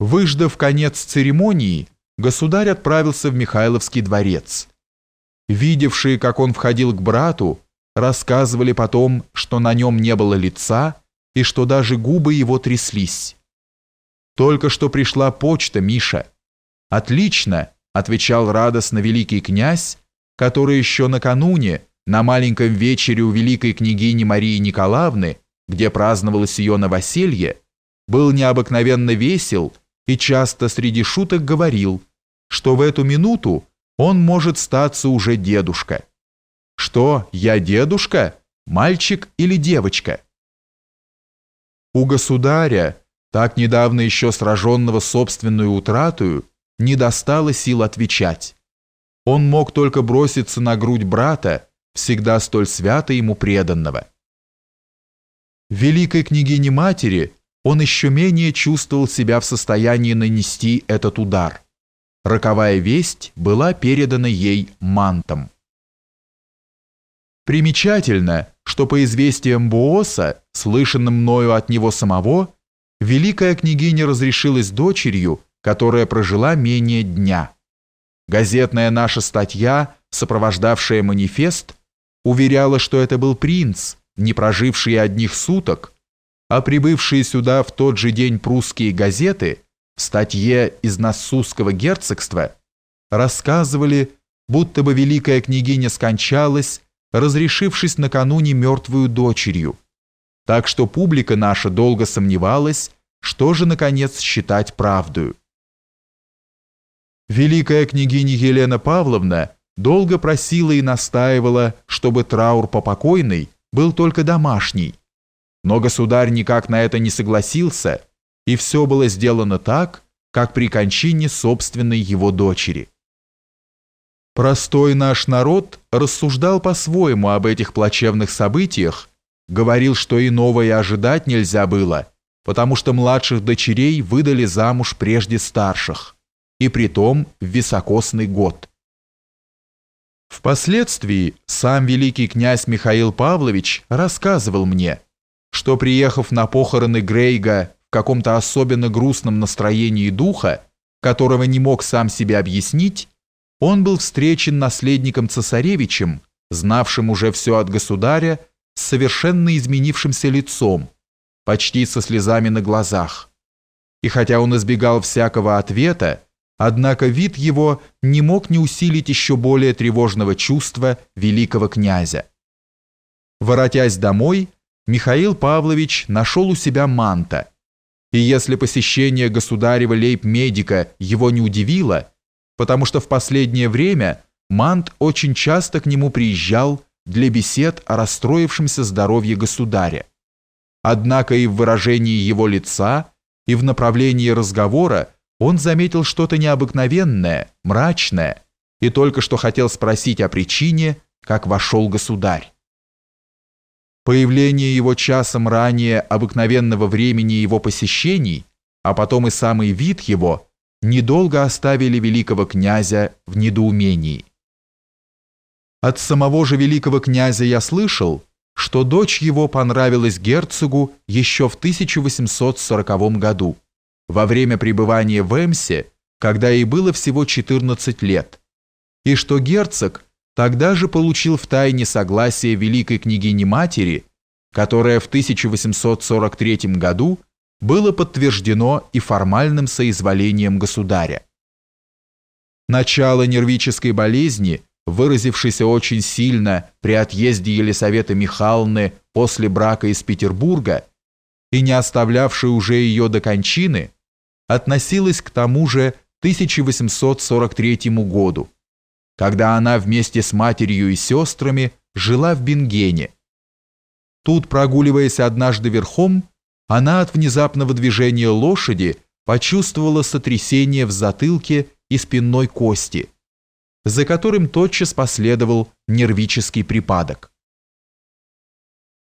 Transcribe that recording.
Выждав конец церемонии, государь отправился в Михайловский дворец. Видевшие, как он входил к брату, рассказывали потом, что на нем не было лица и что даже губы его тряслись. «Только что пришла почта, Миша». «Отлично», — отвечал радостно великий князь, который еще накануне на маленьком вечере у великой княгини Марии Николаевны, где праздновалось ее новоселье, был необыкновенно весел и часто среди шуток говорил, что в эту минуту он может статься уже дедушка. Что, я дедушка? Мальчик или девочка? У государя, так недавно еще сраженного собственную утратою, не достало сил отвечать. Он мог только броситься на грудь брата, всегда столь свято ему преданного. Великой княгине-матери он еще менее чувствовал себя в состоянии нанести этот удар. Роковая весть была передана ей мантом. Примечательно, что по известиям Бооса, слышанным мною от него самого, великая княгиня разрешилась дочерью, которая прожила менее дня. Газетная наша статья, сопровождавшая манифест, уверяла, что это был принц, не проживший одних суток, а прибывшие сюда в тот же день прусские газеты в статье из Нассусского герцогства рассказывали, будто бы великая княгиня скончалась, разрешившись накануне мертвую дочерью, так что публика наша долго сомневалась, что же, наконец, считать правдою. Великая княгиня Елена Павловна долго просила и настаивала, чтобы траур по покойной был только домашний, но государь никак на это не согласился, и все было сделано так, как при кончине собственной его дочери. Простой наш народ рассуждал по-своему об этих плачевных событиях, говорил, что иного и ожидать нельзя было, потому что младших дочерей выдали замуж прежде старших, и притом в високосный год. Впоследствии сам великий князь Михаил Павлович рассказывал мне, что, приехав на похороны Грейга в каком-то особенно грустном настроении духа, которого не мог сам себе объяснить, он был встречен наследником цесаревичем, знавшим уже все от государя, с совершенно изменившимся лицом, почти со слезами на глазах. И хотя он избегал всякого ответа, однако вид его не мог не усилить еще более тревожного чувства великого князя. Воротясь домой, Михаил Павлович нашел у себя манта, и если посещение государева лейб-медика его не удивило, потому что в последнее время Мант очень часто к нему приезжал для бесед о расстроившемся здоровье государя. Однако и в выражении его лица, и в направлении разговора он заметил что-то необыкновенное, мрачное, и только что хотел спросить о причине, как вошел государь. Появление его часом ранее обыкновенного времени его посещений, а потом и самый вид его, недолго оставили великого князя в недоумении. От самого же великого князя я слышал, что дочь его понравилась герцогу еще в 1840 году, во время пребывания в Эмсе, когда ей было всего 14 лет, и что герцог Тогда же получил в тайне согласие великой княгини-матери, которое в 1843 году было подтверждено и формальным соизволением государя. Начало нервической болезни, выразившейся очень сильно при отъезде Елисаветы Михайловны после брака из Петербурга и не оставлявшей уже ее до кончины, относилось к тому же 1843 году когда она вместе с матерью и сестрами жила в Бенгене. Тут, прогуливаясь однажды верхом, она от внезапного движения лошади почувствовала сотрясение в затылке и спинной кости, за которым тотчас последовал нервический припадок.